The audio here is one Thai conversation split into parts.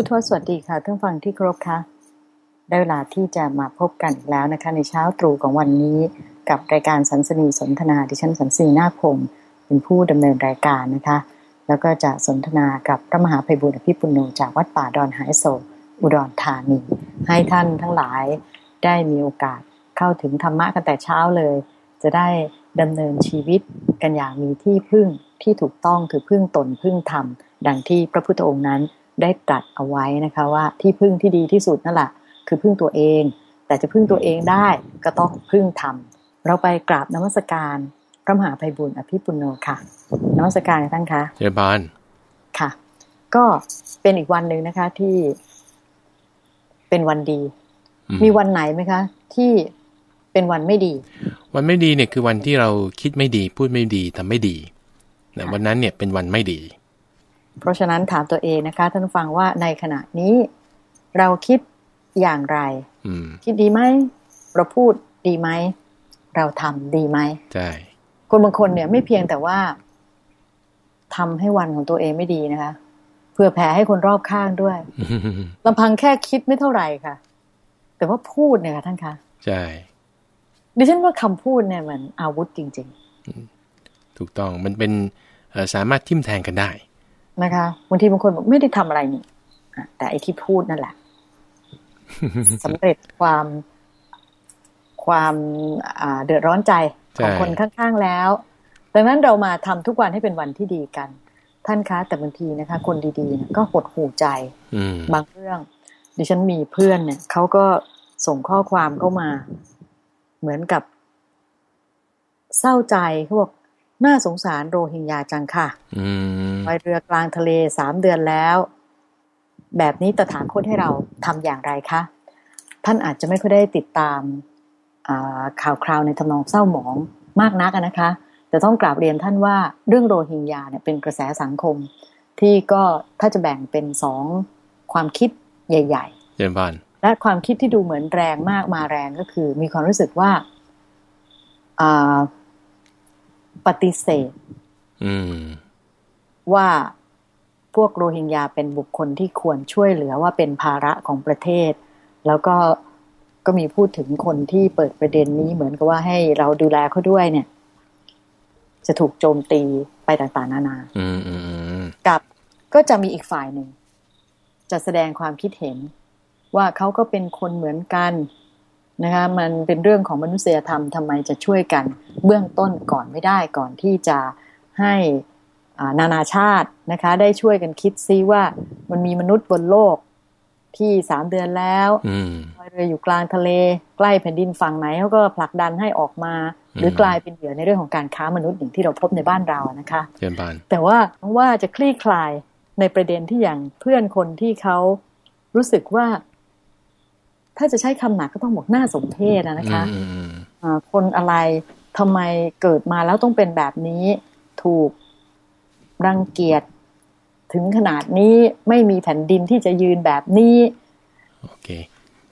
ผู้ทวสวัสดีค่ะท่านฟังที่ครบค่ะได้เวลาที่จะมาพบกันแล้วนะคะ ในเช้าตรู่ของวันนี้ กับรายการสันสนีสนทนาดิฉันสันสนีนาคพงศ์เป็นผู้ดำเนินรายการนะคะ แล้วก็จะสนทนากับพระมหาภัยบุญอภิปุโนจากวัดป่าดอนหายโศกอุดรธานีให้ท่านทั้งหลายได้มีโอกาสเข้าถึงธรรมะกันแต่เช้าเลย จะได้ดำเนินชีวิตกันอย่างมีที่พึ่งที่ถูกต้องคือพึ่งตนพึ่งธรรม ดังที่พระพุทธองค์นั้น ได้ตรัสเอาไว้นะคะว่าที่พึ่งที่ดีที่สุดนั่นแหละคือพึ่งตัวเอง แต่จะพึ่งตัวเองได้ก็ต้องพึ่งธรรมเราไปกราบนมัสการพระมหาภัยบุญอภิปุโนค่ะนมัสการท่านคะเจริญบานค่ะ ก็เป็นอีกวันหนึ่งนะคะที่เป็นวันดี มีวันไหนไหมคะ ที่เป็นวันไม่ดี วันไม่ดีเนี่ยคือวันที่เราคิดไม่ดี พูดไม่ดีทำไม่ดีแต่วันนั้นเนี่ยเป็นวันไม่ดี เพราะฉะนั้นถามตัวเองนะคะ ท่านฟังว่าในขณะนี้เราคิดอย่างไรคิดดีไหมเราพูดดีไหมเราทำดีไหมใช่คนบางคนเนี่ยไม่เพียงแต่ว่าทำให้วันของตัวเองไม่ดีนะคะเพื่อแผ่ให้คนรอบข้างด้วยลำพังแค่คิดไม่เท่าไหร่ค่ะ แต่ว่าพูดเนี่ยค่ะท่านคะใช่ดิฉันว่าคำพูดเนี่ยมันอาวุธจริง ๆ ถูกต้องมันเป็นสามารถทิ่มแทงกันได้ นะคะบางทีบางคนบอกไม่ได้ทำอะไรนี่แต่ไอ้ที่พูดนั่นแหละสำเร็จความความเดือดร้อนใจของคนข้างๆแล้ว ดังนั้นเรามาทำทุกวันให้เป็นวันที่ดีกัน ท่านคะ แต่บางทีนะคะ คนดีๆก็หดหูใจบางเรื่อง ดิฉันมีเพื่อนเนี่ยเขาก็ส่งข้อความเข้ามา เหมือนกับ เศร้าใจเขาบอก น่าสงสารโรฮิงญาจังค่ะไปเรือกลางทะเลสามเดือนแล้ว แบบนี้ตถาคตให้เราทำอย่างไรคะ ท่านอาจจะไม่ค่อยได้ติดตามข่าวคราวในทำนองเศร้าหมองมากนักนะคะ แต่ต้องกราบเรียนท่านว่าเรื่องโรฮิงญาเนี่ยเป็นกระแสสังคม ที่ก็ถ้าจะแบ่งเป็นสองความคิดใหญ่ๆเจนบานและความคิดที่ดูเหมือนแรงมากมาแรงก็คือ มีความรู้สึกว่า ปฏิเสธว่าพวกโรฮิงญาเป็นบุคคลที่ควรช่วยเหลือว่าเป็นภาระของประเทศ แล้วก็ก็มีพูดถึงคนที่เปิดประเด็นนี้เหมือนกับว่าให้เราดูแลเขาด้วยเนี่ย จะถูกโจมตีไปต่างๆนานากับก็จะมีอีกฝ่ายหนึ่ง จะแสดงความคิดเห็นว่าเขาก็เป็นคนเหมือนกัน นะคะมันเป็นเรื่องของมนุษยธรรมทำไมจะช่วยกันเบื้องต้นก่อนไม่ได้ก่อนที่จะให้นานาชาตินะคะได้ช่วยกันคิดซิว่ามันมีมนุษย์บนโลกที่สามเดือนแล้วลอยเรืออยู่กลางทะเล ใกล้แผ่นดินฝั่งไหนเขาก็ผลักดันให้ออกมา หรือกลายเป็นเหยื่อในเรื่องของการค้ามนุษย์อย่างที่เราพบในบ้านเรานะคะเบานแต่ว่าว่าจะคลี่คลายในประเด็นที่อย่างเพื่อนคนที่เขารู้สึกว่า ถ้าจะใช้คำหนักก็ต้องบอกหน้าสมเพชนะคะคนอะไรทำไมเกิดมาแล้วต้องเป็นแบบนี้ถูกรังเกียจถึงขนาดนี้ไม่มีแผ่นดินที่จะยืนแบบนี้ โอเค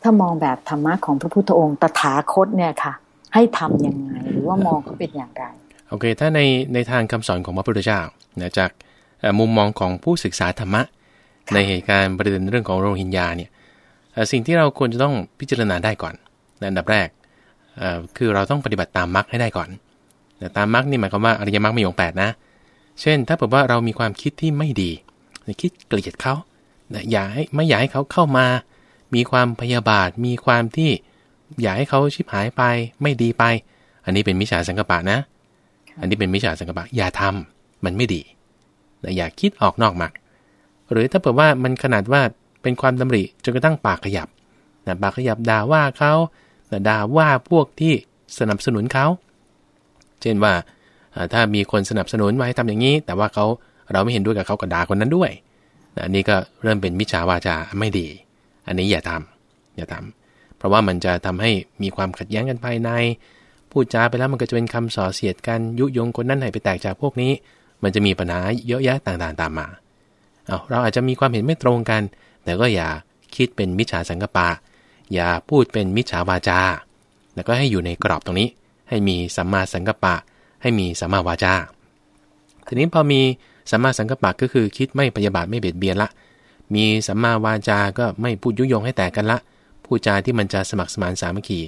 ถ้ามองแบบธรรมะของพระพุทธองค์ตถาคตเนี่ยค่ะ ให้ทํำยังไง หรือว่ามองเขาเป็นอย่างไร โอเค ถ้าในในทางคำสอนของพระพุทธเจ้านะจากมุมมองของผู้ศึกษาธรรมะ ในเหตุการณ์ประเด็นเรื่องของโรฮิงญาเนี่ย สิ่งที่เราควรจะต้องพิจารณาได้ก่อนในอันดับแรกคือเราต้องปฏิบัติตามมรรคให้ได้ก่อนแต่ตามมรรคนี่หมายความว่าอริยมรรคมีองค์แปดนะ เช่น ถ้าบอกว่าเรามีความคิดที่ไม่ดีคิดเกลียดเขาอย่าให้ไม่อยากให้เขาเข้ามา มีความพยาบาท มีความที่อยากให้เขาชิบหายไปไม่ดีไป อันนี้เป็นมิจฉาสังกปะนะ อันนี้เป็นมิจฉาสังกปะอย่าทำมันไม่ดีอย่าคิดออกนอกมรรคหรือถ้าเปิดว่ามันขนาดว่า เป็นความดำริจนกระทั่งปากขยับนะปากขยับด่าว่าเขาด่าว่าพวกที่สนับสนุนเขา เช่นว่าถ้ามีคนสนับสนุนมาให้ทำอย่างนี้ แต่ว่าเขาเราไม่เห็นด้วยกับเขาก็ด่าคนนั้นด้วยอันนี้ก็เริ่มเป็นมิจฉาวาจาไม่ดี อันนี้อย่าทำอย่าทำเพราะว่ามันจะทำให้มีความขัดแย้งกันภายใน พูดจาไปแล้วมันก็จะเป็นคำส่อเสียดกันยุยงคนนั้นให้ไปแตกจากพวกนี้ มันจะมีปัญหาเยอะแยะต่างๆตามมาเอาเราอาจจะมีความเห็นไม่ตรงกัน แต่ก็อย่าคิดเป็นมิจฉาสังกปะ อย่าพูดเป็นมิจฉาวาจา แล้วก็ให้อยู่ในกรอบตรงนี้ ให้มีสัมมาสังกปะ ให้มีสัมมาวาจา ทีนี้พอมีสัมมาสังกปะก็คือคิดไม่พยาบาทไม่เบียดเบียนละ มีสัมมาวาจา ก็ไม่พูดยุยงให้แตกกันละ พูดจาที่มันจะสมัครสมานสามัคคี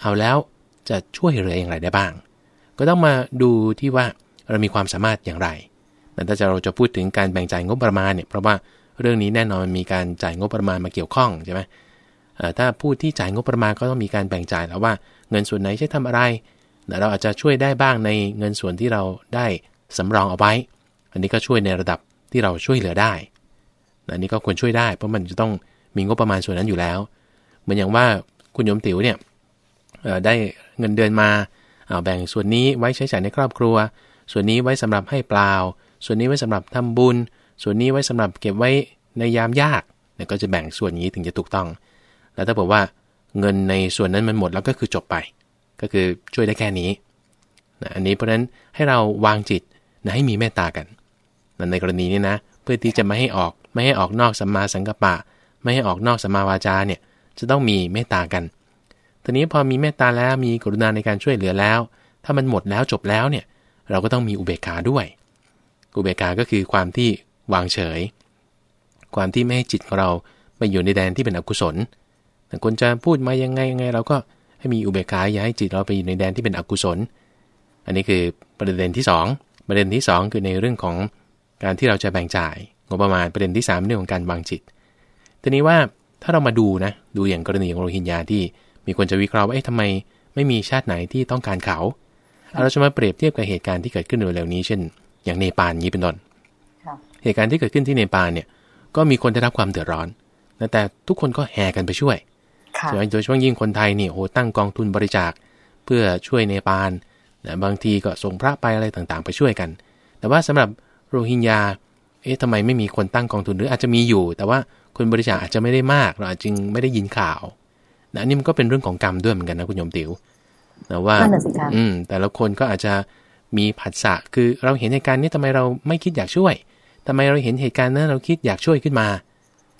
เอาแล้วจะช่วยเหลืออย่างไรได้บ้าง ก็ต้องมาดูที่ว่าเรามีความสามารถอย่างไรแต่ถ้าเราจะพูดถึงการแบ่งจ่ายงบประมาณเนี่ย เพราะว่า เรื่องนี้แน่นอนมีการจ่ายงบประมาณมาเกี่ยวข้องใช่ไหมถ้าพูดที่จ่ายงบประมาณก็ต้องมีการแบ่งจ่ายแล้วว่าเงินส่วนไหนใช้ทำอะไร เราอาจจะช่วยได้บ้างในเงินส่วนที่เราได้สำรองเอาไว้ อันนี้ก็ช่วยในระดับที่เราช่วยเหลือได้ อันนี้ก็ควรช่วยได้ เพราะมันจะต้องมีงบประมาณส่วนนั้นอยู่แล้ว เหมือนอย่างว่าคุณยมติ๋วเนี่ยได้เงินเดือนมาเอาแบ่งส่วนนี้ไว้ใช้จ่ายในครอบครัว ส่วนนี้ไว้สำหรับให้เปล่า ส่วนนี้ไว้สำหรับทำบุญ ส่วนนี้ไว้สำหรับเก็บไว้ในยามยากเนี่ยก็จะแบ่งส่วนนี้ถึงจะถูกต้อง แล้วถ้าบอกว่าเงินในส่วนนั้นมันหมดแล้วก็คือจบไป ก็คือช่วยได้แค่นี้นะอันนี้เพราะฉะนั้นให้เราวางจิตนะให้มีเมตตากันในกรณีนี้นะ เพื่อที่จะไม่ให้ออกไม่ให้ออกนอกสัมมาสังกัปปะ ไม่ให้ออกนอกสัมมาวาจาเนี่ยจะต้องมีเมตตากันทีนี้พอมีเมตตาแล้วมีกรุณาในการช่วยเหลือแล้ว ถ้ามันหมดแล้วจบแล้วเนี่ยเราก็ต้องมีอุเบกขาด้วย อุเบกขาก็คือความที่ วางเฉย ความที่ไม่ให้จิตของเราไปอยู่ในแดนที่เป็นอกุศลแต่คนจะพูดมายังไงยังไง เราก็ให้มีอุเบกขาอย่าให้จิตเราไปอยู่ในแดนที่เป็นอกุศล อันนี้คือประเด็นที่ 2 ประเด็นที่ 2 คือในเรื่องของการที่เราจะแบ่งจ่ายงบประมาณประเด็นที่3เรื่องของการวางจิต ทีนี้ว่าถ้าเรามาดูนะดูอย่างกรณีของโรฮิงญาที่มีคนจะวิเคราะห์ว่าเอ๊ะทำไมไม่มีชาติไหนที่ต้องการเขา เราจะมาเปรียบเทียบกับเหตุการณ์ที่เกิดขึ้นเร็วๆนี้เช่น อย่างเนปาลนี้เป็นต้น เหตุการณ์ที่เกิดขึ้นที่เนปาลเนี่ย ก็มีคนได้รับความเดือดร้อนแต่ทุกคนก็แห่กันไปช่วยใช่ไหมโดยเฉพาะยิ่งคนไทยนี่โอ้ตั้งกองทุนบริจาคเพื่อช่วยเนปาลนะบางทีก็ส่งพระไปอะไรต่างๆ ไปช่วยกัน แต่ว่าสำหรับโรฮิงญา เอ๊ะทำไมไม่มีคนตั้งกองทุนหรืออาจจะมีอยู่ แต่ว่าคนบริจาคอาจจะไม่ได้มากเราอาจจึงไม่ได้ยินข่าวนะนี่มันก็เป็นเรื่องของกรรมด้วยเหมือนกันนะคุณโยมติว๋วนะว่าอืมแต่ละคนก็อาจจะมีผัสสะคือเราเห็นเหตุการณ์นี้ทำไมเราไม่คิดอยากช่วย ทำไมเราเห็นเหตุการณ์นั้นเราคิดอยากช่วยขึ้นมา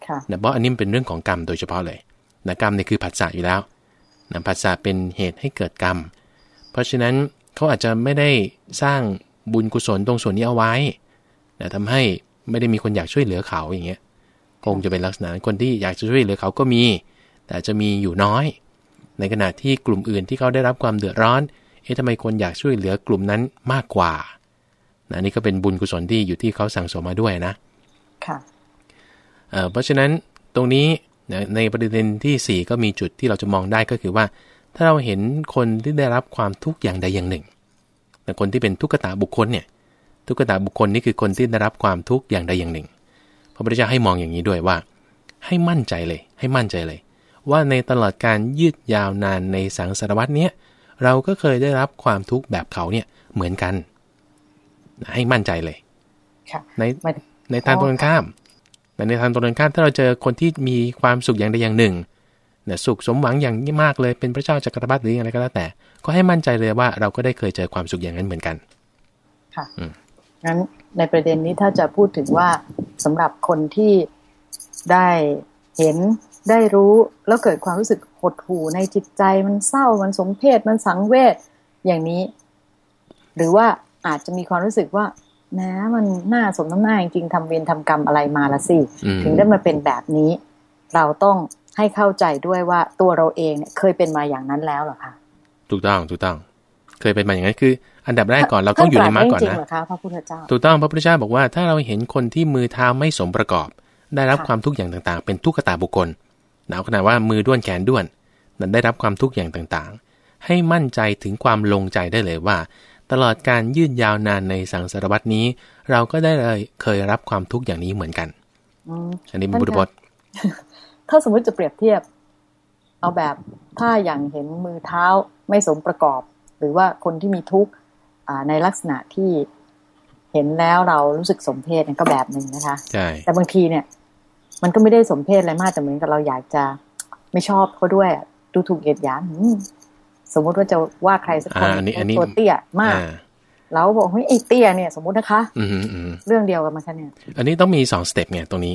ค่ะนะเพราะอันนี้เป็นเรื่องของกรรมโดยเฉพาะเลยนะกรรมเนี่ยคือผัสสะอยู่แล้วนะผัสสะเป็นเหตุให้เกิดกรรม เพราะฉะนั้นเขาอาจจะไม่ได้สร้างบุญกุศลตรงส่วนนี้เอาไว้นะทำให้ไม่ได้มีคนอยากช่วยเหลือเขาอย่างเงี้ยคงจะเป็นลักษณะคนที่อยากจะช่วยเหลือเขาก็มี แต่จะมีอยู่น้อย ในขณะที่กลุ่มอื่นที่เขาได้รับความเดือดร้อน เอ๊ะทำไมคนอยากช่วยเหลือกลุ่มนั้นมากกว่า นะนี่ก็เป็นบุญกุศลที่อยู่ที่เขาสั่งสมมาด้วยนะ ค่ะเเพราะฉะนั้นตรงนี้ในประเด็นที่ 4 ก็มีจุดที่เราจะมองได้ก็คือว่า ถ้าเราเห็นคนที่ได้รับความทุกข์อย่างใดอย่างหนึ่ง แต่คนที่เป็นทุกขตาบุคคลเนี่ย ทุกขตาบุคคลนี่คือคนที่ได้รับความทุกข์อย่างใดอย่างหนึ่ง พระพุทธเจ้าให้มองอย่างนี้ด้วยว่า ให้มั่นใจเลย ให้มั่นใจเลย ว่าในตลอดการยืดยาวนานในสังสารวัตเนี้ยเราก็เคยได้รับความทุกข์แบบเขาเนี่ยเหมือนกัน ให้มั่นใจเลยในในทางตรงกันข้ามแต่ในทางตรงกันข้ามถ้าเราเจอคนที่มีความสุขอย่างใดอย่างหนึ่งเนี่ยสุขสมหวังอย่างมากเลยเป็นพระเจ้าจักรพรรดิหรืออะไรก็แล้วแต่ ก็ให้มั่นใจเลยว่าเราก็ได้เคยเจอความสุขอย่างนั้นเหมือนกัน ค่ะงั้นในประเด็นนี้ถ้าจะพูดถึงว่าสำหรับคนที่ได้เห็นได้รู้แล้วเกิดความรู้สึกหดหู่ในจิตใจมันเศร้ามันสมเพศมันสังเวชอย่างนี้ หรือว่า อาจจะมีความรู้สึกว่าแม้มันน่าสมน้ำหน้าจริงๆทำเวรทำกรรมอะไรมาละสิ ถึงได้มาเป็นแบบนี้ เราต้องให้เข้าใจด้วยว่าตัวเราเองเนี่ยเคยเป็นมาอย่างนั้นแล้วหรอคะถูกต้องถูกต้อง เคยเป็นมาอย่างนั้นคือ อันดับแรกก่อนเราต้องอยู่ในมรรคก่อนนะพระพุทธเจ้าถูกต้องพระพุทธเจ้าบอกว่าถ้าเราเห็นคนที่มือเท้าไม่สมประกอบ ได้รับความทุกข์อย่างต่างๆ เป็นทุกขตาบุคคลหนาวขนาดว่ามือด้วนแขนด้วนนั้นได้รับความทุกข์อย่างต่างๆ ให้มั่นใจถึงความลงใจได้เลยว่า ตลอดการยืดยาวนานในสังสารวัตนี้ เราก็ได้เลยเคยรับความทุกข์อย่างนี้เหมือนกันอันนี้เป็นบุตรบทถ้าสมมติจะเปรียบเทียบ เอาแบบถ้าอย่างเห็นมือเท้าไม่สมประกอบ หรือว่าคนที่มีทุกข์ในลักษณะที่เห็นแล้วเรารู้สึกสมเพศก็แบบหนึ่งนะคะใช่แต่บางทีเนี่ย มันก็ไม่ได้สมเพศอะไรมากแต่เหมือนกับเราอยากจะไม่ชอบเขาด้วย ดูถูกเหยียดหยาม สมมุติว่าจะว่าใครสักคนตัวเตี้ยมากแล้วบอกเฮ้ยไอ้เตี้ยเนี่ยสมมุตินะคะเรื่องเดียวกันมาแค่เนี่ยอันนี้ต้องมีสอง step ไงตรงนี้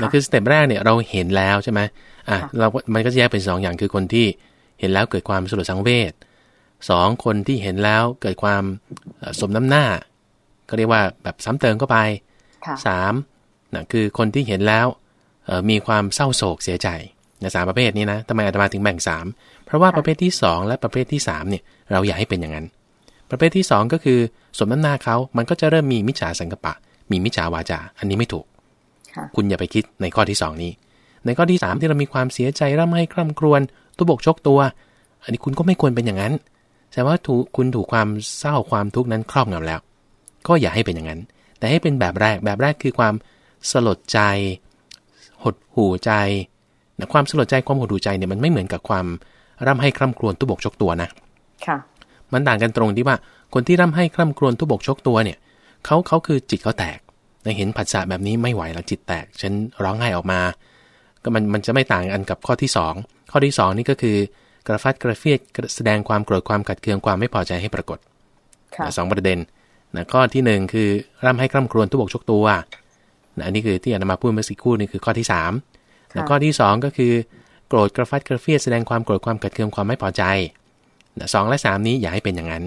นั่นคือ step แรกเนี่ยเราเห็นแล้วใช่ไหมอะเรา มันก็จะแยกเป็นสองอย่างคือคนที่เห็นแล้วเกิดความสลดสังเวชสองคนที่เห็นแล้วเกิดความสมน้ำหน้าก็เรียกว่าแบบซ้ำเติมเข้าไปสามนะคือคนที่เห็นแล้วมีความเศร้าโศกเสียใจในสามประเภทนี้นะทำไมอาตมาถึงแบ่งสามเพ ราะว่าประเภทที่สองและประเภทที่สามเนี่ยเราอยากให้เป็นอย่างนั้น ประเภทที่สองก็คือสมน้ำหน้าเขามันก็จะเริ่มมีมิจฉาสังกปะ มีมิจฉาวาจา อันนี้ไม่ถูก คุณอย่าไปคิดในข้อที่สองนี้ ในข้อที่สามที่เรามีความเสียใจร่ำไห้คร่ำครวญตัวบกชกตัว อันนี้คุณก็ไม่ควรเป็นอย่างนั้นแต่ว่าถูกคุณถูกความเศร้าความทุกข์นั้นครอบงำแล้ว ก็อย่าให้เป็นอย่างนั้น แต่ให้เป็นแบบแรกแบบแรกคือความสลดใจ หดหูใจนะความสลดใจความหดหูใจเนี่ยมันไม่เหมือนกับความ ร่ำให้คร่ำครวญตุบกชกตัวนะค่ะ มันต่างกันตรงที่ว่า คนที่ร่ำให้คร่ำครวญตุบกชกตัวเนี่ยเขาเขาคือจิตเขาแตกในเห็นผัสสะแบบนี้ไม่ไหวแล้วจิตแตก ฉันร้องไห้ออกมา ก็มันมันจะไม่ต่างกันกับข้อที่ 2 ข้อที่ 2 นี่ก็คือกระฟัดกระเฟียดแสดงความโกรธความขัดเคืองความไม่พอใจให้ปรากฏสองประเด็นนะข้อที่ 1 คือร่ำให้คร่ำครวญตุบกชกตัวนะอันนี้คือที่อานามาพูดเมื่อสักครู่นี่คือข้อที่3แล้วข้อที่ 2 ก็คือ โกรธกระฟัดกระเฟียดแสดงความโกรธความขัดเคืองความไม่พอใจนะ2 และ 3 นี้อย่าให้เป็นอย่างนั้น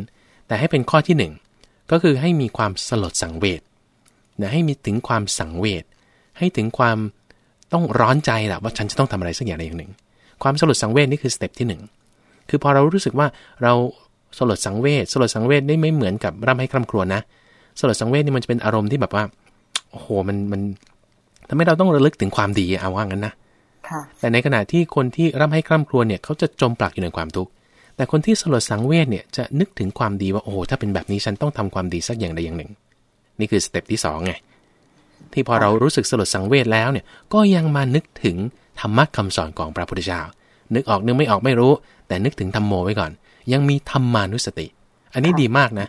แต่ให้เป็นข้อที่ 1 ก็คือให้มีความสลดสังเวชนะให้มีถึงความสังเวชให้ถึงความต้องร้อนใจแหละว่าฉันจะต้องทำอะไรสักอย่างใดอย่างหนึ่ง ความสลดสังเวชนี่คือ step ที่ 1 คือพอเรารู้สึกว่าเราสลดสังเวชสลดสังเวชได้ไม่เหมือนกับร่ำไห้คร่ำครวญนะสลดสังเวชนี่มันจะเป็นอารมณ์ที่แบบว่าโอ้โหมันมันทำให้เราต้องระลึกถึงความดีเอาว่างั้นนะ แต่ในขณะที่คนที่ร่ำให้คร่ำครวญเนี่ยเขาจะจมปลักอยู่ในความทุกข์แต่คนที่สลดสังเวชเนี่ยจะนึกถึงความดีว่าโอ้โหถ้าเป็นแบบนี้ฉันต้องทำความดีสักอย่างใดอย่างหนึ่ง นี่คือสเต็ปที่2ไงที่พอเรารู้สึกสลดสังเวชแล้วเนี่ยก็ยังมานึกถึงธรรมะคำสอนของพระพุทธเจ้านึกออกนึกไม่ออกไม่รู้ แต่นึกถึงธรรมโมไว้ก่อน ยังมีธรรมานุสติ อันนี้ดีมากนะ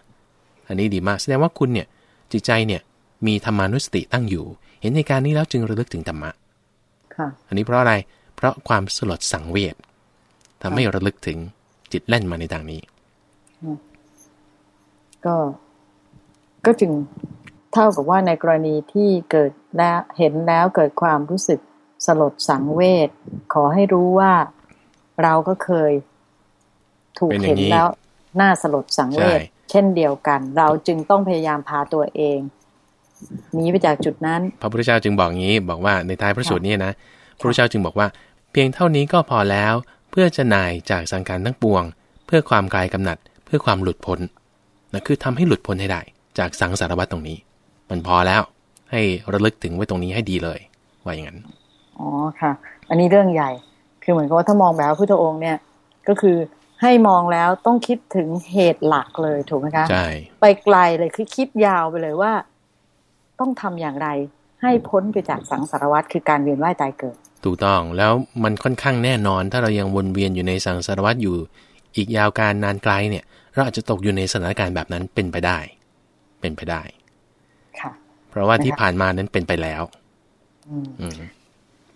อันนี้ดีมากแสดงว่าคุณเนี่ยจิตใจเนี่ยมีธรรมานุสติตั้งอยู่ เห็นในการนี้แล้วจึงระลึกถึงธรรมะ อันนี้เพราะอะไร เพราะความสลดสังเวชทำให้ระลึกถึงจิตแล่นมาในทางนี้ ก็ ก็จึงเท่ากับว่าในกรณีที่เกิดแล้วเห็นแล้วเกิดความรู้สึกสลดสังเวชขอให้รู้ว่าเราก็เคย ถูกเห็นแล้วน่าสลดสังเวชเช่นเดียวกัน เราจึงต้องพยายามพาตัวเอง หนีไปจากจุดนั้น พระพุทธเจ้าจึงบอกงี้ บอกว่าในท้ายพระสูตรนี้นะ พระพุทธเจ้าจึงบอกว่า เพียงเท่านี้ก็พอแล้ว เพื่อจะนายจากสังขารทั้งปวง เพื่อความกายกำหนัด เพื่อความหลุดพ้นนะคือทำให้หลุดพ้นให้ได้ จากสังสารวัตตรงนี้ มันพอแล้ว ให้ระลึกถึงไว้ตรงนี้ให้ดีเลย ว่าอย่างนั้น อ๋อค่ะ อันนี้เรื่องใหญ่ คือเหมือนกับว่าถ้ามองแบบพุทธองค์เนี่ยก็คือให้มองแล้วต้องคิดถึงเหตุหลักเลยถูกไหมคะ ใช่ ไปไกลเลยคือคิดยาวไปเลยว่า ต้องทำอย่างไร ให้พ้นไปจากสังสารวัตรคือการเวียนว่ายตายเกิด ถูกต้องแล้วมันค่อนข้างแน่นอน ถ้าเรายังวนเวียนอยู่ในสังสารวัตรอยู่อีกยาวการนานไกลเนี่ย เราอาจจะตกอยู่ในสถานการณ์แบบนั้นเป็นไปได้ เป็นไปได้เพราะว่าที่ผ่านมานั้นเป็นไปแล้ว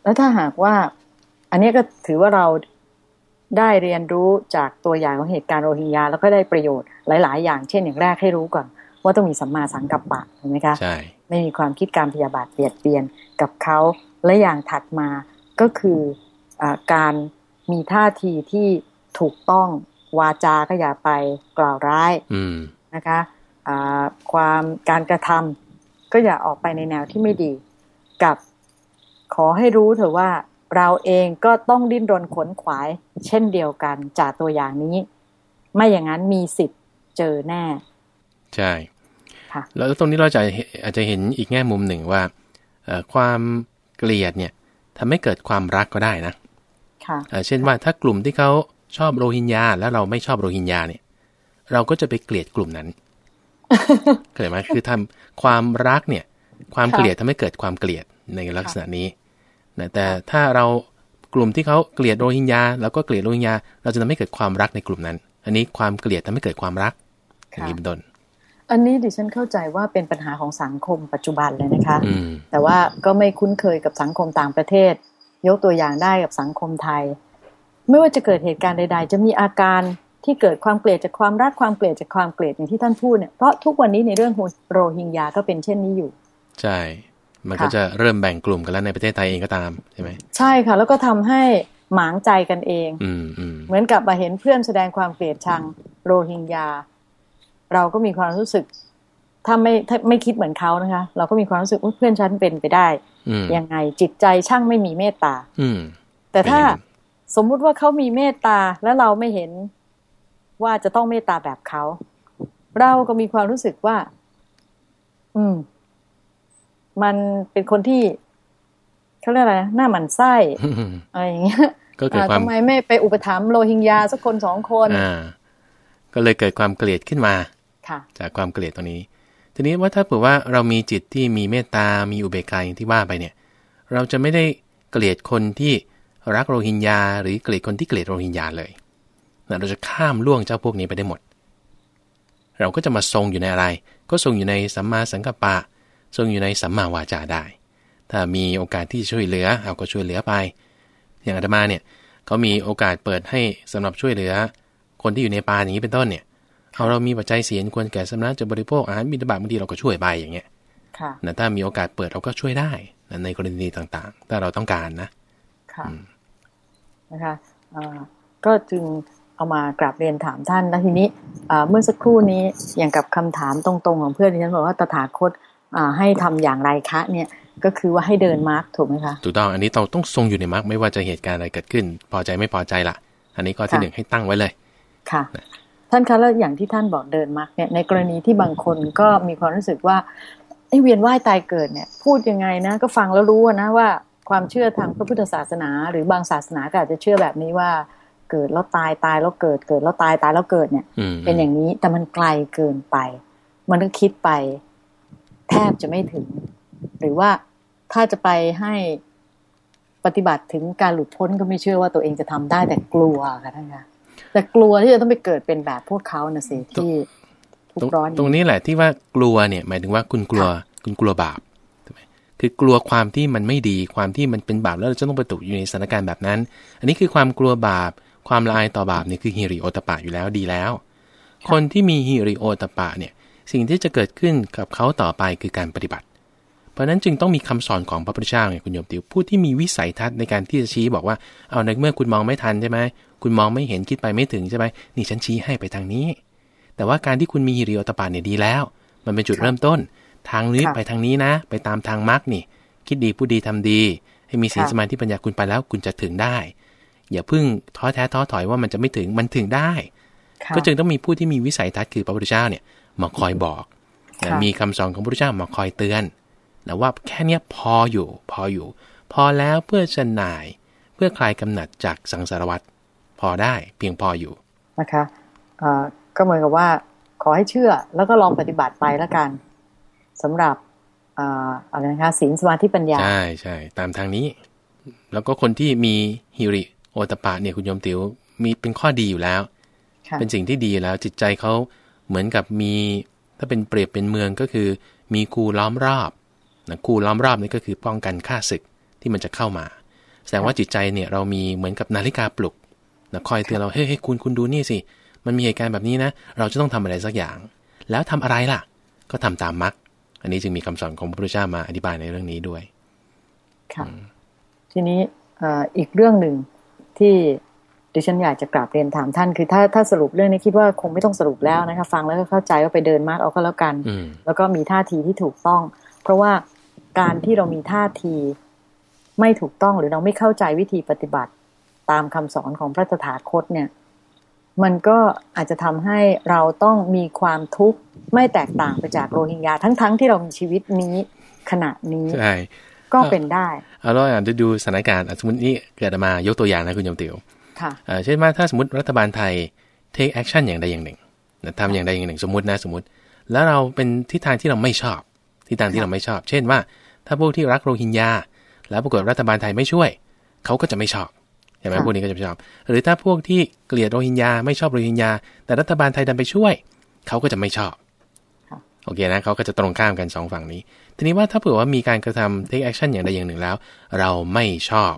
แล้วถ้าหากว่า อันนี้ก็ถือว่าเราได้เรียนรู้จากตัวอย่างของเหตุการณ์โรฮิงญาแล้วก็ได้ประโยชน์หลาย ๆ อย่างเช่นอย่างแรกให้รู้ก่อน ว่าต้องมีสัมมาสังกัปปะถูกไหมคะใช่ ไม่มีความคิดการพยาบาทเบียดเบียนกับเขาและอย่างถัดมาก็คืออการมีท่าทีที่ถูกต้องวาจาก็อย่าไปกล่าวร้ายนะคะความการกระทำก็อย่าออกไปในแนวที่ไม่ดี กับขอให้รู้เถอะว่าเราเองก็ต้องดิ้นรนขนขวาย เช่นเดียวกันจากตัวอย่างนี้ ไม่อย่างนั้นมีสิทธิ์เจอแน่ ใช่ แล้วตรงนี้เราจะอาจจะเห็นอีกแง่มุมหนึ่งว่าความเกลียดเนี่ยทำให้เกิดความรักก็ได้นะค่ะเช่นว่าถ้ากลุ่มที่เขาชอบโรฮิงญาแล้วเราไม่ชอบโรฮิงญาเนี่ย เราก็จะไปเกลียดกลุ่มนั้นเข้าใจไหมคือทำความรักเนี่ย ความเกลียดทำให้เกิดความเกลียดในลักษณะนี้นะแต่ถ้าเรากลุ่มที่เขาเกลียดโรฮิงญาแล้วก็เกลียดโรฮิงญาเราจะทำให้เกิดความรักในกลุ่มนั้น อันนี้ความเกลียดทำให้เกิดความรักอย่างนี้เป็นต้น อันนี้ดิฉันเข้าใจว่าเป็นปัญหาของสังคมปัจจุบันเลยนะคะ แต่ว่าก็ไม่คุ้นเคยกับสังคมต่างประเทศ ยกตัวอย่างได้กับสังคมไทย ไม่ว่าจะเกิดเหตุการณ์ใด ๆ จะมีอาการที่เกิดความเกลียดจากความรักความเกลียดจากความเกลียดอย่างที่ท่านพูดเนี่ยเพราะทุกวันนี้ในเรื่องโรฮิงญาก็เป็นเช่นนี้อยู่ ใช่ มันก็จะเริ่มแบ่งกลุ่มกันแล้วในประเทศไทยเองก็ตามใช่ไหมใช่ค่ะ แล้วก็ทำให้หมางใจกันเอง อืมเหมือนกับมาเห็นเพื่อนแสดงความเกลียดชังโรฮิงญา เราก็มีความรู้สึก ถ้าไม่ถ้าไม่คิดเหมือนเขานะคะ เราก็มีความรู้สึกว่าเพื่อนฉันเป็นไปได้ยังไงจิตใจช่างไม่มีเมตตาอืแต่ถ้าสมมุติว่าเขามีเมตตาแล้วเราไม่เห็นว่าจะต้องเมตตาแบบเขาเราก็มีความรู้สึกว่า อืม มันเป็นคนที่เขาเรียกอะไรหน้าหมันไส้อะไรอย่างเงี้ยก็เกิดความทำไมไม่ไปอุปถัมภ์โรฮิงญาสักคนสองคนอ่าก็เลยเกิดความเกลียดขึ้นมาค่ะ จากความเกลียดตรงนี้ ทีนี้ว่าถ้าเผื่อว่าเรามีจิตที่มีเมตตา มีอุเบกขาอย่างที่ว่าไปเนี่ย เราจะไม่ได้เกลียดคนที่รักโรฮิงญา หรือเกลียดคนที่เกลียดโรฮิงญาเลยเราจะข้ามล่วงเจ้าพวกนี้ไปได้หมด เราก็จะมาทรงอยู่ในอะไร ก็ทรงอยู่ในสัมมาสังกัปปะ ทรงอยู่ในสัมมาวาจาได้ ถ้ามีโอกาสที่ช่วยเหลือเราก็ช่วยเหลือไป อย่างอาตมาเนี่ยเขามีโอกาสเปิดให้สำหรับช่วยเหลือ คนที่อยู่ในป่าอย่างนี้เป็นต้นเนี่ย เอาเรามีปัจจัยเสียควรแก่สำนักจะบริโภคอาหารบิณฑบาตบางทีเราก็ช่วยไปอย่างเงี้ยค่ะถ้ามีโอกาสเปิดเราก็ช่วยได้ในกรณีต่างๆ ถ้าเราต้องการนะ ค่ะ นะคะก็จึงเอามากราบเรียนถามท่านแล้วทีนี้เมื่อสักครู่นี้อย่างกับคำถามตรงๆของเพื่อนที่ฉันบอกว่าตถาคตให้ทำอย่างไรคะเนี่ยก็คือว่าให้เดินมรรคถูกไหมคะถูกต้องอันนี้เราต้องทรงอยู่ในมรรคไม่ว่าจะเหตุการณ์อะไรเกิดขึ้น พอใจไม่พอใจละอันนี้ก็ที่หนึ่งให้ตั้งไว้เลย ค่ะ ท่านคะแล้วอย่างที่ท่านบอกเดินมรรคเนี่ยในกรณีที่บางคนก็มีความรู้สึกว่าไอ้เวียนว่ายตายเกิดเนี่ย พูดยังไงนะ ก็ฟังแล้วรู้นะว่าความเชื่อทางพระพุทธศาสนา หรือบางศาสนาก็อาจจะเชื่อแบบนี้ว่าเกิดแล้วตายตายแล้วเกิดเกิดแล้วตายตายแล้วเกิดเนี่ย เป็นอย่างนี้แต่มันไกลเกินไป มันก็คิดไป แทบจะไม่ถึง หรือว่าถ้าจะไปให้ปฏิบัติถึงการหลุดพ้นก็ไม่เชื่อว่าตัวเองจะทำได้แต่กลัวค่ะท่านคะ แต่กลัวที่จะต้องไปเกิดเป็นแบบพวกเขาน่ะสิที่ทุกร้อนตรงนี้แหละที่ว่ากลัวเนี่ย หมายถึงว่าคุณกลัว คุณกลัวบาปคือกลัวความที่มันไม่ดีความที่มันเป็นบาปแล้วเราจะต้องไปตกอยู่ในสถานการณ์แบบนั้น อันนี้คือความกลัวบาป ความละอายต่อบาปนี่คือฮิริโอตปะอยู่แล้วดีแล้ว คนที่มีฮิริโอตปะเนี่ย สิ่งที่จะเกิดขึ้นกับเขาต่อไปคือการปฏิบัติเพ ราะนั้นจึงต้องมีคำสอนของพระพุทธเจ้าไงคุณโยมติวผู้ที่มีวิสัยทัศน์ในการที่จะชี้บอกว่าเอาในเมื่อคุณมองไม่ทันใช่ไหมคุณมองไม่เห็นคิดไปไม่ถึงใช่ไหมนี่ฉันชี้ให้ไปทางนี้ แต่ว่าการที่คุณมีฮิริโอตปะเนี่ยดีแล้ว มันเป็นจุดเริ่มต้น ทางนี้ไปทางนี้นะ ไปตามทางมรรคนี่ คิดดีผู้ดีทำดี ให้มีศีลสมาธิปัญญาคุณไปแล้วคุณจะถึงได้ อย่าพึ่งท้อแท้ท้อถอยว่ามันจะไม่ถึงมันถึงได้ ก็จึงต้องมีผู้ที่มีวิสัยทัศน์คือพระพุทธเจ้าเนี่ยมาคอยบอกนะมีคำสอนของพระพุทธเจ้ามาคอยเตือน นะว่าแค่เนี้ยพออยู่ พออยู่ พอแล้วเพื่อจะหน่ายเพื่อคลายกำหนัดจากสังสารวัตรพอได้เพียงพออยู่นะคะก็เหมือนกับว่าขอให้เชื่อแล้วก็ลองปฏิบัติไปแล้วกันสำหรับอะไรนะคะศีลสมาธิปัญญาใช่ใช่ตามทางนี้ แล้วก็คนที่มีฮิริโอตปะเนี่ยคุณโยมติว๋วมีเป็นข้อดีอยู่แล้ว เป็นสิ่งที่ดีแล้วจิตใจเขาเหมือนกับมี ถ้าเป็นเปรียบเป็นเมืองก็คือ มีคูล้อมรอบ นะคูล้อมรอบนี่ก็คือป้องกันค่าศึกที่มันจะเข้ามา แสดงว่าจิตใจเนี่ยเรามีเหมือนกับนาฬิกาปลุกนะคอยเตือนเราเฮ้ยคุณคุณดูนี่สิ มันมีเหตุการณ์แบบนี้นะ เราจะต้องทำอะไรสักอย่าง แล้วทำอะไรล่ะ ก็ทำตามมรรคอันนี้จึงมีคำสอนของพระพุทธเจ้ามาอธิบายในเรื่องนี้ด้วย ค่ะ ทีนี้อีกเรื่องหนึ่งที่ดิฉันอยากจะกราบเรียนถามท่านคือถ้าถ้าสรุปเรื่องนี้คิดว่าคงไม่ต้องสรุปแล้วนะคะ ฟังแล้วก็เข้าใจว่าไปเดินมาร์กเอาก็แล้วกัน แล้วก็มีท่าทีที่ถูกต้อง เพราะว่า การที่เรามีท่าที ไม่ถูกต้องหรือเราไม่เข้าใจวิธีปฏิบัติตามคำสอนของพระตถาคตเนี่ย มันก็อาจจะทำให้เราต้องมีความทุกข์ไม่แตกต่างไปจากโรฮิงญาทั้งๆทที่เรามีชีวิตนี้ขณะนี้ใช่ก็เป็นได้เอาเราอาจจะดูสถานการณ์สมมตินี่เกิดมายกตัวอย่างนะคุณยมติวค่ะเช่นว่าถ้าสมมติรัฐบาลไทย take action อย่างใดอย่างหนึ่งทำอย่างใดอย่างหนึ่งสมมตินะสมมติ แล้วเราเป็นทิศทางที่เราไม่ชอบทิศทางที่เราไม่ชอบ เช่นว่า ถ้าพวกที่รักโรฮิงญาแล้วปรากฏรัฐบาลไทยไม่ช่วยเขาก็จะไม่ชอบใช่ไหมพวกนี้ก็จะไม่ชอบ หรือถ้าพวกที่เกลียดโรฮิงญาไม่ชอบโรฮิงญาแต่รัฐบาลไทยดันไปช่วยเขาก็จะไม่ชอบโอเคนะเขาก็จะตรงข้ามกันสองฝั่งนี้ ทีนี้ว่าถ้าเผื่อว่ามีการกระทำ take action อย่างใดอย่างหนึ่งแล้ว เราไม่ชอบ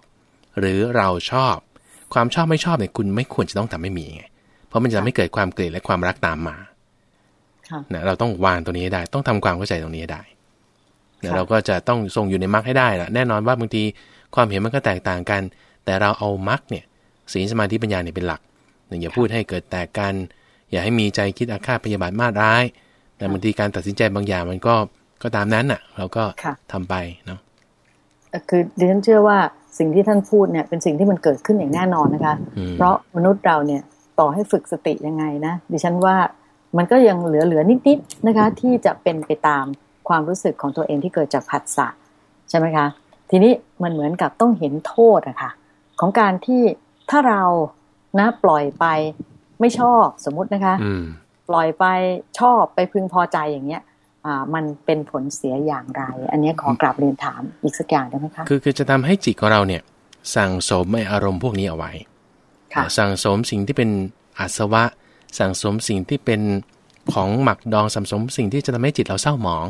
หรือเราชอบ ความชอบไม่ชอบเนี่ยคุณไม่ควรจะต้องทำให้มีไงเพราะมันจะไม่เกิดความเกลียดและความรักตามมานะเราต้องวางตัวนี้ให้ได้ ต้องทำความเข้าใจตรงนี้ให้ได้ เราก็จะต้องทรงอยู่ในมรรคให้ได้ละแน่นอนว่าบางทีความเห็นมันก็แตกต่างกัน แต่เราเอามรรคเนี่ยศีลสมาธิปัญญาเนี่ยเป็นหลักอย่าพูดให้เกิดแตกกัน อย่าให้มีใจคิดอาฆาตพยาบาทมาร้าย แต่บางทีการตัดสินใจบางอย่างมันก็ก็ตามนั้นอะ เราก็ทำไปเนาะคือดิฉันเชื่อว่าสิ่งที่ท่านพูดเนี่ยเป็นสิ่งที่มันเกิดขึ้นอย่างแน่นอนนะคะ เพราะมนุษย์เราเนี่ยต่อให้ฝึกสติยังไงนะดิฉันว่ามันก็ยังเหลือเหลือนิดๆนะคะ ที่จะเป็นไปตาม ความรู้สึกของตัวเองที่เกิดจากผัสสะใช่ไหมคะ ทีนี้มันเหมือนกับต้องเห็นโทษอะคะ่ะของการที่ถ้าเรานะปล่อยไปไม่ชอบสมมุตินะคะปล่อยไปชอบไปพึงพอใจอย่างเงี้ยอ่ามันเป็นผลเสียอย่างไร อันนี้ขอกราบเรียนถามอีกสักอย่างได้ไหมคะคือคือจะทำให้จิตของเราเนี่ยสั่งสมไม่อารมณ์พวกนี้เอาไว้สั่งสมสิ่งที่เป็นอาสวะ สั่งสมสิ่งที่เป็นของหมักดองสังสมสิ่งที่จะทำให้จิตเราเศร้าหมอง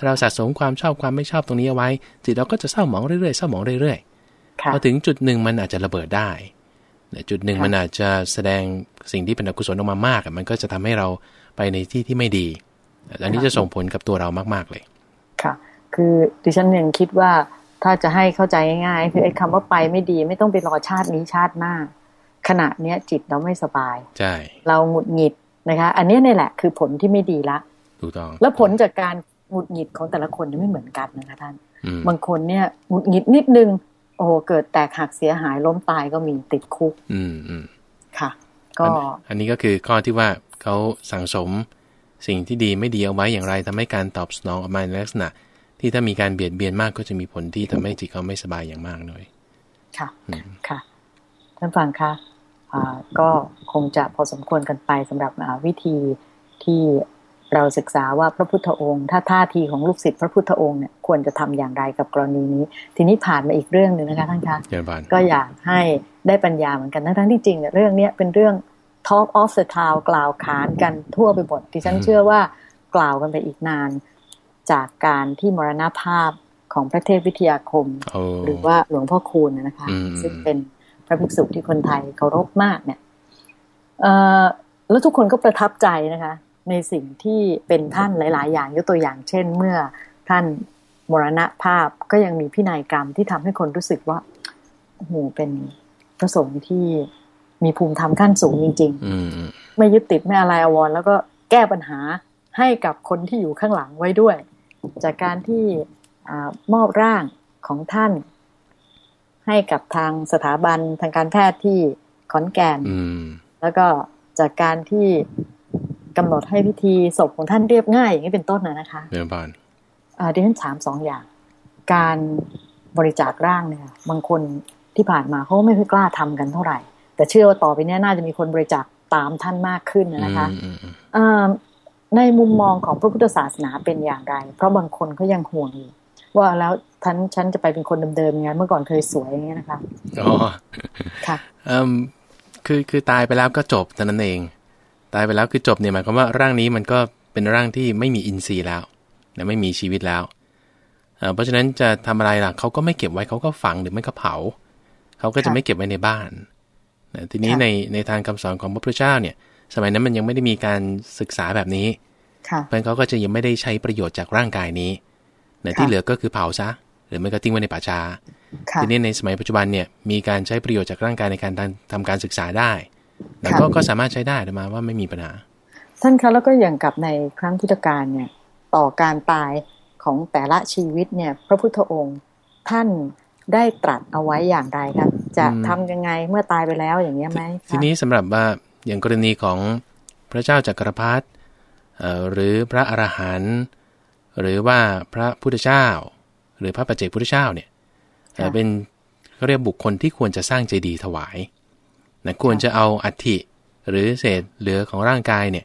ถ้าเราสะสมความชอบความไม่ชอบตรงนี้เอาไว้ จิตเราก็จะเศร้าหมองเรื่อยๆเศร้าหมองเรื่อยๆพอถึงจุดหนึ่งมันอาจจะระเบิดได้จุดหนึ่งมันอาจจะแสดงสิ่งที่เป็นอกุศลออกมามาก มันก็จะทำให้เราไปในที่ที่ไม่ดี อันนี้จะส่งผลกับตัวเรามาก ๆเลย ค่ะ คือดิฉันยังคิดว่าถ้าจะให้เข้าใจง่ายๆคือไอ้คำว่าไปไม่ดี ไม่ต้องไปรอชาตินี้ชาติหน้าขณะเนี้ยจิตเราไม่สบาย ใช่ เราหงุดหงิดนะคะ อันนี้นี่แหละคือผลที่ไม่ดีละ ถูกต้อง แล้วผลจากการ หงุดหงิดของแต่ละคนไม่เหมือนกันนะคะท่าน บางคนเนี่ยหงุดหงิดนิดนึง โอ้โหเกิดแตกหักเสียหายล้มตายก็มีติดคุก อืมอืมค่ะ ก็ อันนี้ก็คือข้อที่ว่าเขาสั่งสมสิ่งที่ดีไม่ดีเอาไว้อย่างไรทำให้การตอบสนองออกมาในลักษณะ ที่ถ้ามีการเบียดเบียนมากก็จะมีผลที่ทำให้จิตเขาไม่สบายอย่างมากเลยค่ะ ค่ะ ท่านฟังคะก็คงจะพอสมควรกันไปสำหรับวิธีที่ เราศึกษาว่าพระพุทธองค์ ถ้าท่าทีของลูกศิษย์พระพุทธองค์เนี่ยควรจะทำอย่างไรกับกรณีนี้ ทีนี้ผ่านมาอีกเรื่องหนึ่งนะคะท่านคะก็อยากให้ได้ปัญญาเหมือนกันทั้งที่จริงเนี่ยเรื่องนี้เป็นเรื่อง Talk of the Town กล่าวขานกันทั่วไปหมดที่ฉันเชื่อว่ากล่าวกันไปอีกนาน จากการที่มรณภาพของพระเทพวิทยาคม หรือว่าหลวงพ่อคูณนะคะ ซึ่งเป็นพระภิกษุที่คนไทยเคารพมากเนี่ยแล้วทุกคนก็ประทับใจนะคะ ในสิ่งที่เป็นท่านหลาย ๆ อย่างยกตัวอย่างเช่น เมื่อท่านมรณภาพก็ยังมีพินัยกรรมที่ทำให้คนรู้สึกว่าโอ้โหเป็นพระสงฆ์ที่มีภูมิธรรมขั้นสูงจริงๆไม่ยึดติดไม่อะไรอววรแล้วก็แก้ปัญหาให้กับคนที่อยู่ข้างหลังไว้ด้วย จากการที่อมอบร่างของท่าน ให้กับทางสถาบันทางการแพทย์ที่ขอนแก่นแล้วก็จากการที่ กำหนดให้พิธีศพของท่านเรียบง่าย อย่างนี้เป็นต้นนะนะคะเรียบานดิฉันถามสองอย่าง การบริจาคร่างเนี่ยบางคนที่ผ่านมาเขาไม่ค่อยกล้าทำกันเท่าไหร่ แต่เชื่อว่าต่อไปนี้น่าจะมีคนบริจาคตามท่านมากขึ้นนะคะในมุมมองของพระพุทธศาสนาเป็นอย่างไร เพราะบางคนเขายังห่วงอยู่ว่าแล้วฉันฉันจะไปเป็นคนเดิมๆไงเมื่อก่อนเคยสวยอย่างเงี้ยนะคะอ๋อค่ะอืมคือคือตายไปแล้วก็จบแต่นั้นเอง ตายไปแล้วคือจบเนี่ยหมายความว่าร่างนี้มันก็เป็นร่างที่ไม่มีอินทรีย์แล้วนะไม่มีชีวิตแล้ว เพราะฉะนั้นจะทำอะไรล่ะเขาก็ไม่เก็บไว้เขาก็ฝังหรือไม่ก็เผา เขาก็จะไม่เก็บไว้ในบ้านนะทีนี้ในในทางคำสอนของพระพุทธเจ้าเนี่ย สมัยนั้นมันยังไม่ได้มีการศึกษาแบบนี้เพราะเขาก็จะยังไม่ได้ใช้ประโยชน์จากร่างกายนี้นะที่เหลือก็คือเผาซะ หรือไม่ก็ทิ้งไว้ในป่าชาทีนี้ในสมัยปัจจุบันเนี่ยมีการใช้ประโยชน์จากร่างกายในการทำการศึกษาได้ แล้วก็ก็สามารถใช้ได้มาว่าไม่มีปัญหา ท่านคะแล้วก็อย่างกับในครั้งพุทธกาลเนี่ย ต่อการตายของแต่ละชีวิตเนี่ย พระพุทธองค์ท่านได้ตรัสเอาไว้อย่างไรครับ จะทำยังไงเมื่อตายไปแล้วอย่างเงี้ยไหมทีนี้สำหรับว่าอย่างกรณีของพระเจ้าจักรพรรดิหรือพระอรหันต์หรือว่าพระพุทธเจ้า หรือพระปัจเจกพุทธเจ้าเนี่ยเป็นเขาเรียกบุคคลที่ควรจะสร้างเจดีย์ถวาย นะควรจะเอาอัฐิหรือเศษเหลือของร่างกายเนี่ย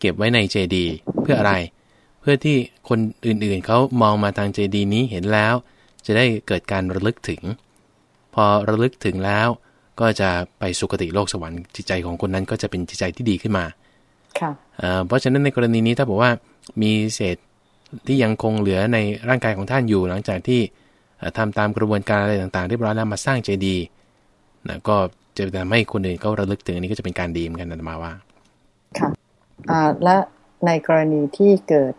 เก็บไว้ในเจดีย์เพื่ออะไร เพื่อที่คนอื่นๆเขามองมาทางเจดีย์นี้เห็นแล้ว จะได้เกิดการระลึกถึง พอระลึกถึงแล้วก็จะไปสุคติโลกสวรรค์จิตใจของคนนั้นก็จะเป็นจิตใจที่ดีขึ้นมาเพราะฉะนั้นในกรณีนี้ถ้าบอกว่ามีเศษที่ยังคงเหลือในร่างกายของท่านอยู่หลังจากที่ทำตามกระบวนการอะไรต่างๆเรียบร้อยแล้วมาสร้างใจดีนะก็ จะทำให้คนอื่นเขาระลึกถึงอันนี้ก็จะเป็นการดีเหมือนกันนะมาว่า ค่ะและในกรณีที่เกิด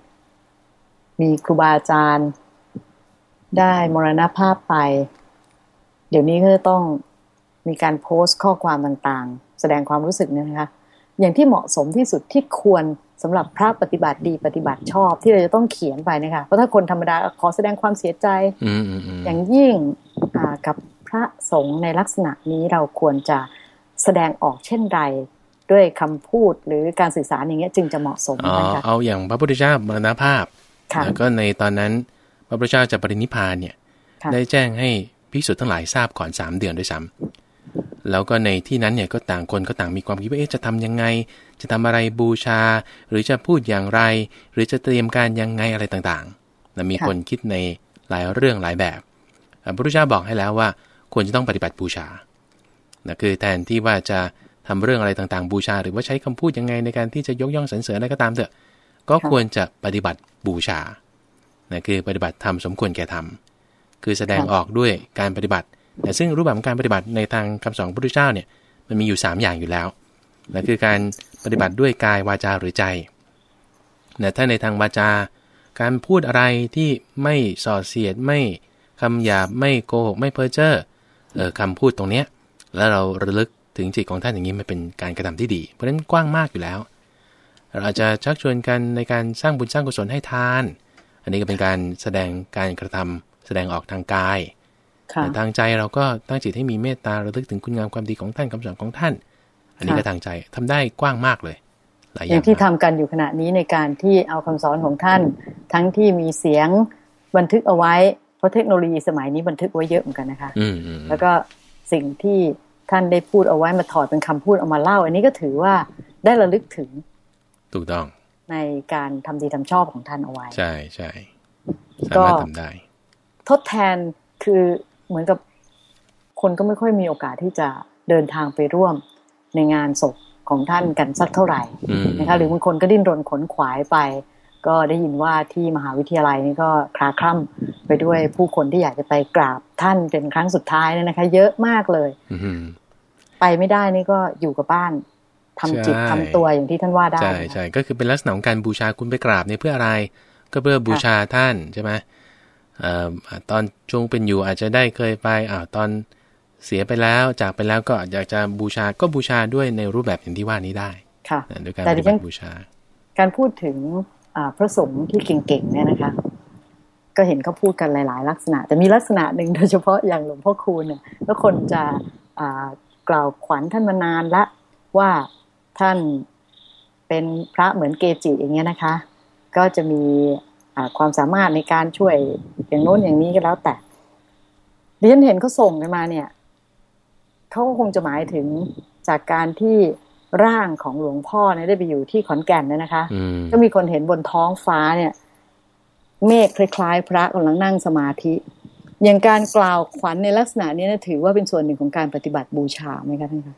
มีครูบาอาจารย์ ได้มรณภาพไป เดี๋ยวนี้ก็จะต้องมีการโพสต์ข้อความต่างๆ แสดงความรู้สึกเนี่ยนะคะ อย่างที่เหมาะสมที่สุดที่ควรสำหรับพระปฏิบัติดีปฏิบัติชอบที่เราจะต้องเขียนไปนะคะเพราะถ้าคนธรรมดาขอแสดงความเสียใจอย่างยิ่งกับพ ระสงฆ์ในลักษณะนี้เราควรจะแสดงออกเช่นไรด้วยคำพูดหรือการสื่อสารอย่างเงี้ยจึงจะเหมาะสมนะคะเอาอย่างพระพุทธเจ้ามรณภาพแล้วก็ในตอนนั้นพระพุทธเจ้าจะปรินิพานเนี่ยได้แจ้งให้ภิกษุทั้งหลายทราบก่อนสามเดือนด้วยซ้ำแล้วก็ในที่นั้นเนี่ยก็ต่างคนก็ต่างมีความคิดว่าเอ๊ะจะทำยังไง จะทำอะไรบูชา หรือจะพูดอย่างไร หรือจะเตรียมการยังไงอะไรต่างๆนะมีคนคิดในหลายเรื่องหลายแบบพระพุทธเจ้าบอกให้แล้วว่า ควรจะต้องปฏิบัติบูชานะคือแทนที่ว่าจะทำเรื่องอะไรต่างๆ บูชา หรือว่าใช้คำพูดยังไงในการที่จะยกย่องสรรเสริญอะไรก็ตามเถอะ ก็ควรจะปฏิบัติบูชานะคือปฏิบัติธรรมสมควรแก่ธรรมคือแสดงออกด้วยการปฏิบัติ แต่ซึ่งรูปแบบการปฏิบัติในทางคำสอนพระพุทธเจ้าเนี่ยมันมีอยู่ 3 อย่างอยู่แล้วนะคือการปฏิบัติด้วยกายวาจาหรือใจนะถ้าในทางวาจาการพูดอะไรที่ไม่ส่อเสียดไม่คำหยาบไม่โกหกไม่เพ้อเจ้อ คำพูดตรงเนี้ยแล้วเราระลึกถึงจิตของท่านอย่างนี้มันเป็นการกระทำที่ดี เพราะฉะนั้นกว้างมากอยู่แล้ว เราอาจจะชักชวนกันในการสร้างบุญสร้างกุศลให้ทาน อันนี้ก็เป็นการแสดงการกระทำแสดงออกทางกายแต่ทางใจเราก็ตั้งจิตให้มีเมตตาระลึกถึงคุณงามความดีของท่านคำสอนของท่าน อันนี้ก็ทางใจทำได้กว้างมากเลยหลายอย่างที่ทำกันอยู่ขณะนี้ในการที่เอาคำสอนของท่าน ทั้งที่มีเสียงบันทึกเอาไว้เพ ราะเทคโนโลยีสมัยนี้บันทึกไว้เยอะเหมือนกันนะคะแล้วก็สิ่งที่ท่านได้พูดเอาไว้มาถอดเป็นคำพูดเอามาเล่า อันนี้ก็ถือว่าได้ระลึกถึง ถูกต้องในการทำดีทำชอบของท่านเอาไว้ ใช่ใช่สามารถทำได้ ทดแทนคือเหมือนกับคนก็ไม่ค่อยมีโอกาสที่จะเดินทางไปร่วมในงานศพของท่านกันสักเท่าไหร่นะคะหรือบางคนก็ดิ้นรนขนขวายไป ก็ได้ยินว่าที่มหาวิทยาลัยนี่ก็คลาคล่ำไปด้วยผู้คนที่อยากจะไปกราบท่านเป็นครั้งสุดท้ายนะคะ เยอะมากเลยไปไม่ได้นี่ก็อยู่กับบ้านทำจิตทำตัวอย่างที่ท่านว่าได้ใช่ใช่ก็คือเป็นลักษณะของการบูชาคุณไปกราบเนี่ยเพื่ออะไร ก็เพื่อบูชาท่านใช่ไหมตอนช่วงเป็นอยู่อาจจะได้เคยไปอ่าตอนเสียไปแล้วจากไปแล้วก็อยากจะบูชาก็บูชาด้วยในรูปแบบอย่างที่ว่านี้ได้ค่ะโดยการปฏิบัติบูชา การพูดถึง พระสงฆ์ที่เก่งๆเนี่ยนะคะ ก็เห็นเขาพูดกันหลาย ๆ ลักษณะ แต่มีลักษณะหนึ่งโดยเฉพาะอย่างหลวงพ่อคูณเนี่ยแล้วคนจะกล่าวขวัญท่านมานานละว่าท่านเป็นพระเหมือนเกจิอย่างเงี้ยนะคะ ก็จะมีความสามารถในการช่วยอย่างโน้นอย่างนี้ก็แล้วแต่ดิฉันเห็นเขาส่งกันมาเนี่ยเขาก็คงจะหมายถึงจากการที่ ร่างของหลวงพ่อเนี่ยได้ไปอยู่ที่ขอนแก่นเนี่ยนะคะ ก็มีคนเห็นบนท้องฟ้าเนี่ย เมฆคล้ายๆ พระกำลังนั่งสมาธิ อย่างการกล่าวขวัญในลักษณะนี้นะถือว่าเป็นส่วนหนึ่งของการปฏิบัติบูชาไหมคะท่านคะ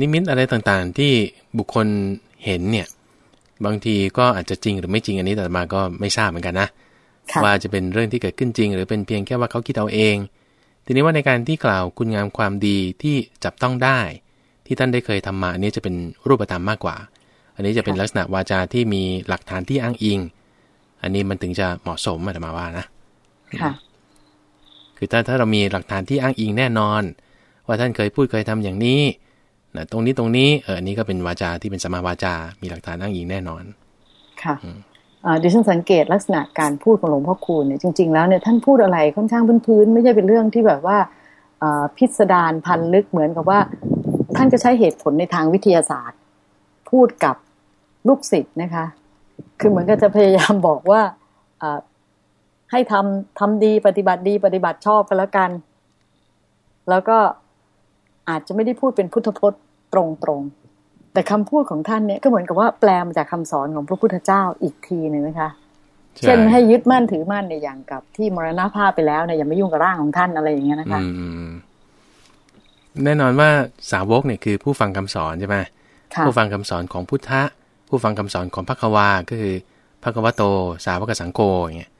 นิมิตอะไรต่างๆที่บุคคลเห็นเนี่ย บางทีก็อาจจะจริงหรือไม่จริงอันนี้แต่มาก็ไม่ทราบเหมือนกันนะว่าจะเป็นเรื่องที่เกิดขึ้นจริง หรือเป็นเพียงแค่ว่าเขาคิดเอาเอง ทีนี้ว่าในการที่กล่าวคุณงามความดีที่จับต้องได้ ที่ท่านได้เคยทำมาอันนี้จะเป็นรูปธรรมมากกว่า อันนี้จะเป็นลักษณะวาจาที่มีหลักฐานที่อ้างอิง อันนี้มันถึงจะเหมาะสมมามาว่านะค่ะคือถ้าถ้าเรามีหลักฐานที่อ้างอิงแน่นอน ว่าท่านเคยพูดเคยทำอย่างนี้นะตรงนี้ตรงนี้เอออันนี้ก็เป็นวาจาที่เป็นสมาวาจา มีหลักฐานอ้างอิงแน่นอน ค่ะดิฉันสังเกตลักษณะการพูดของหลวงพ่อคูณเนี่ยจริง ๆ แล้วเนี่ยท่านพูดอะไรค่อนข้างพื้นๆไม่ใช่เป็นเรื่องที่แบบว่าพิสดารพันลึกเหมือนกับว่า ท่านจะใช้เหตุผลในทางวิทยาศาสตร์ พูดกับลูกศิษย์นะคะ คือเหมือนกับจะพยายามบอกว่าให้ทำทำดีปฏิบัติดีปฏิบัติชอบกันแล้วกัน แล้วก็อาจจะไม่ได้พูดเป็นพุทธพจน์ตรงๆ แต่คำพูดของท่านเนี่ยก็เหมือนกับว่าแปลมาจากคำสอนของพระพุทธเจ้าอีกทีหนึ่งนะคะเช่นให้ยึดมั่นถือมั่นในอย่างกับที่มรณภาพไปแล้วเนี่ยอย่าไม่ยุ่งกับร่างของท่านอะไรอย่างเงี้ยนะคะ แน่นอนว่าสาวกเนี่ยคือผู้ฟังคำสอนใช่ไหมผู้ฟังคำสอนของพุทธะ ผู้ฟังคำสอนของพระควาก็คือพระกวโต สาวกสังโฆอย่างเงี้ย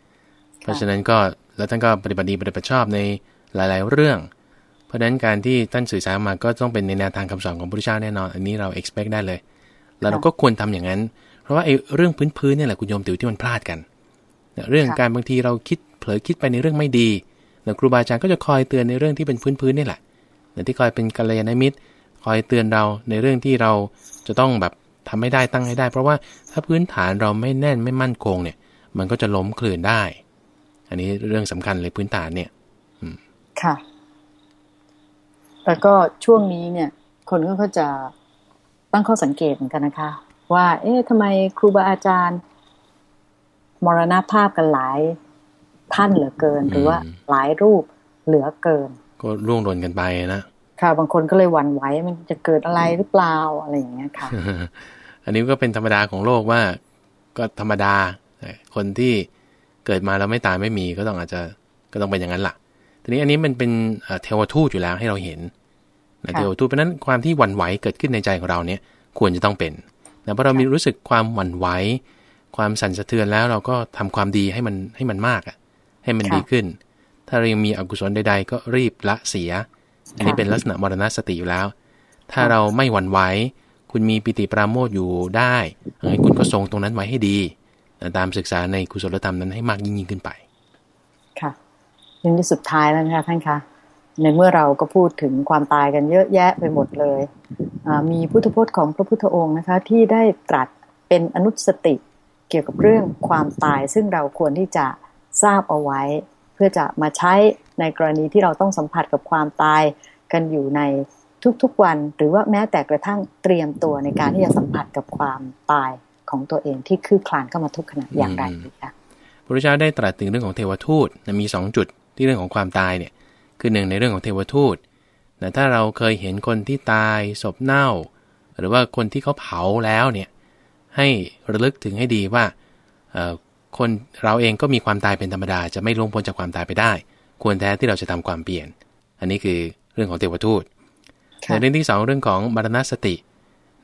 เพราะฉะนั้นก็แล้วท่านก็ปฏิบัติดีปฏิบัติชอบในหลาย ๆ เรื่อง เพราะฉะนั้นการที่ท่านสื่อสารมาก็ต้องเป็นในแนวทางคำสอนของพระพุทธเจ้าแน่นอน อันนี้เรา expect ได้เลย แล้วเราก็ควรทำอย่างนั้น เพราะว่าไอ้เรื่องพื้นๆนี่แหละคุณโยมติ๋วที่มันพลาดกัน เรื่องการบางทีเราคิดเผลอคิดไปในเรื่องไม่ดีแล้วครูบาอาจารย์ก็จะคอยเตือนในเรื่องที่เป็นพื้นๆนี่แหละ ที่คอยเป็นกัลยาณมิตร คอยเตือนเราในเรื่องที่เราจะต้องแบบทำไม่ได้ตั้งให้ได้ เพราะว่าถ้าพื้นฐานเราไม่แน่นไม่มั่นคงเนี่ย มันก็จะล้มคลื่นได้ อันนี้เรื่องสำคัญเลยพื้นฐานเนี่ยค่ะ แล้วก็ช่วงนี้เนี่ย คนก็จะตั้งข้อสังเกตเหมือนกันนะคะ ว่า เอ๊ะทำไมครูบาอาจารย์ มรณภาพกันหลายท่านเหลือเกิน หรือว่าหลายรูปเหลือเกิน ก็ร่วงหล่นกันไปนะค่ะบางคนก็เลยหวั่นไหวมันจะเกิดอะไรหรือเปล่าอะไรอย่างเงี้ยค่ะ อันนี้ก็เป็นธรรมดาของโลกว่า ก็ธรรมดา คนที่เกิดมาแล้วไม่ตายไม่มีก็ต้องอาจจะก็ต้องเป็นอย่างนั้นล่ะทีนี้อันนี้มันเป็นเทวทูตอยู่แล้วให้เราเห็นนะเทวทูตเพราะนั้นความที่หวั่นไหวเกิดขึ้นในใจของเราเนี่ย ควรจะต้องเป็นนะเพราะเรามีรู้สึกความหวั่นไหวความสั่นสะเทือนแล้วเราก็ทำความดีให้มันให้มันมากอะ ให้มันดีขึ้น ถ้าเรายังมีอกุศลใดๆ ก็รีบละเสีย อันนี้เป็นลักษณะมรณสติอยู่แล้ว ถ้าเราไม่หวั่นไหวคุณมีปิติปราโมทอยู่ได้ให้คุณก็ทรงตรงนั้นไว้ให้ดี ตามศึกษาในกุศลธรรมนั้นให้มากยิ่งยิ่งขึ้นไป ค่ะยังที่สุดท้ายแล้วนะคะท่านคะในเมื่อเราก็พูดถึงความตายกันเยอะแยะไปหมดเลย มีพุทธพจน์ของพระพุทธองค์นะคะ ที่ได้ตรัสเป็นอนุสติเกี่ยวกับเรื่องความตาย ซึ่งเราควรที่จะทราบเอาไว้ พื่อจะมาใช้ในกรณีที่เราต้องสัมผัสกับความตายกันอยู่ในทุกๆวัน หรือว่าแม้แต่กระทั่งเตรียมตัวในการที่จะสัมผัสกับความตายของตัวเองที่คืบคลานเข้ามาทุกขณะอย่างไรคะพระพุทธเจ้าได้ตรัสถึงเรื่องของเทวทูตมีสองจุดที่เรื่องของความตายเนี่ยคือหนึ่งในเรื่องของเทวทูตแต่ถ้าเราเคยเห็นคนที่ตายศพเน่า หรือว่าคนที่เขาเผาแล้วเนี่ยให้ระลึกถึงให้ดีว่า คนเราเองก็มีความตายเป็นธรรมดา จะไม่ล่วงพ้นจากความตายไปได้ ควรแท้ที่เราจะทำความเปลี่ยน อันนี้คือเรื่องของเทวทูตในเรื่องที่สองเรื่องของมรณสติ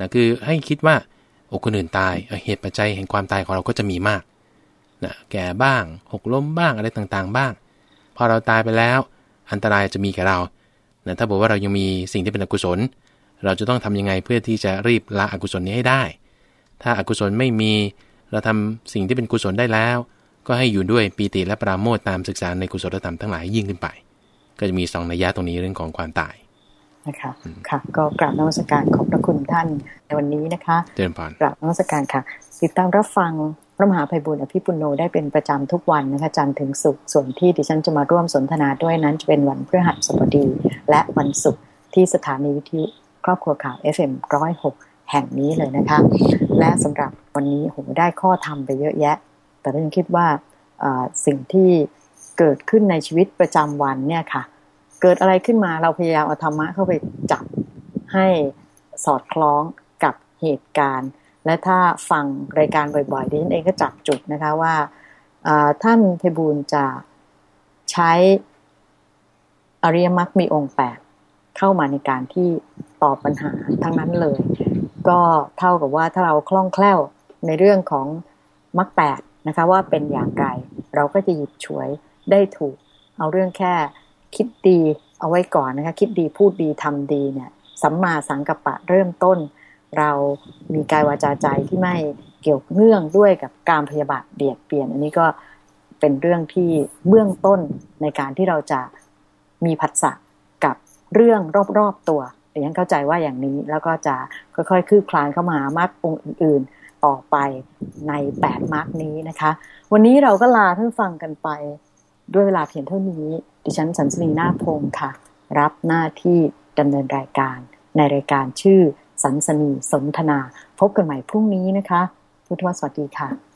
นะคือให้คิดว่าโอ้คนอื่นตายเหตุปัจจัยแห่งความตายของเราก็จะมีมากนะแก่บ้าง หกล้มบ้างอะไรต่างๆ บ้าง พอเราตายไปแล้ว อันตรายจะมีกับเรานะถ้าบอกว่าเรายังมีสิ่งที่เป็นอกุศล เราจะต้องทำยังไงเพื่อที่จะรีบละอกุศลนี้ให้ได้ ถ้าอากุศลไม่มี เราทำสิ่งที่เป็นกุศลได้แล้ว ก็ให้อยู่ด้วยปีติและปราโมทตามศึกษาในกุศลธรรมทั้งหลายยิ่งขึ้นไป ก็จะมีสองนัยยะตรงนี้เรื่องของความตายนะคะค่ะก็กราบนมัสการขอบพระคุณท่านในวันนี้นะคะเดินผ่านกราบนมัสการค่ะ ติดตามรับฟังพระมหาภัยบุญอภิปุโนได้เป็นประจำทุกวันนะคะจันทร์ถึงศุกร์ส่วนที่ดิฉันจะมาร่วมสนทนาด้วยนั้นจะเป็นวันพฤหัสบดี และวันศุกร์ที่สถานีวิทยุครอบครัวข่าว FM106 แห่งนี้เลยนะคะ และสำหรับวันนี้ผมได้ข้อธรรมไปเยอะแยะ แต่ก็ยังคิดว่าสิ่งที่เกิดขึ้นในชีวิตประจำวันเนี่ยค่ะ เกิดอะไรขึ้นมาเราพยายามเอาธรรมะเข้าไปจับให้สอดคล้องกับเหตุการณ์ และถ้าฟังรายการบ่อยๆดิฉันเองก็จับจุดนะคะว่าท่านเพบูลจะใช้อริยมรรคมีองค์แปดเข้ามาในการที่ตอบปัญหาทั้งนั้นเลย ก็เท่ากับว่าถ้าเราคล่องแคล่วในเรื่องของมรรคแปดนะคะว่าเป็นอย่างไร เราก็จะหยิบฉวยได้ถูก เอาเรื่องแค่คิดดีเอาไว้ก่อนนะคะคิดดีพูดดีทำดีเนี่ยสัมมาสังกัปปะเริ่มต้น เรามีกายวาจาใจที่ไม่เกี่ยวเนื่องด้วยกับการพยาบาทเบียดเปลี่ยน อันนี้ก็เป็นเรื่องที่เบื้องต้นในการที่เราจะมีผัสสะกับเรื่องรอบๆตัว ดิฉันเข้าใจว่าอย่างนี้แล้วก็จะค่อยๆคืบคลานเข้ามามรรคองค์อื่น ๆ ต่อไปในแปดมรรคนี้นะคะ วันนี้เราก็ลาท่านฟังกันไปด้วยเวลาเพียงเท่านี้ ดิฉันสันสนีนาพงค่ะ รับหน้าที่ดำเนินรายการ ในรายการชื่อสันสนีสนทนา พบกันใหม่พรุ่งนี้นะคะ พุทธวสวัสดีค่ะ